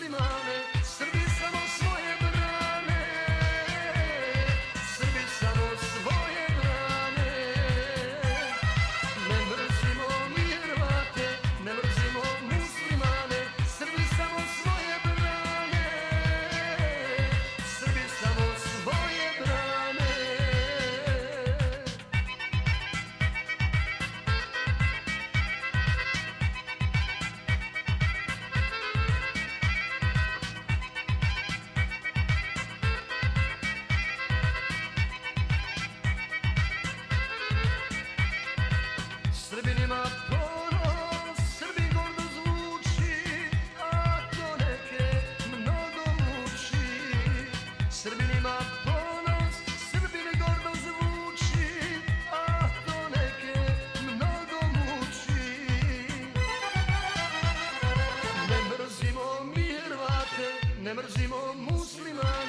Slimane. Srbinima ponos, Srbi gordo zvuči, a to neke mnogo muči. Srbinima ponos, Srbine gordo zvuči, a to neke mnogo muči. Ne mrzimo mi Hrvate, ne mrzimo muslimane,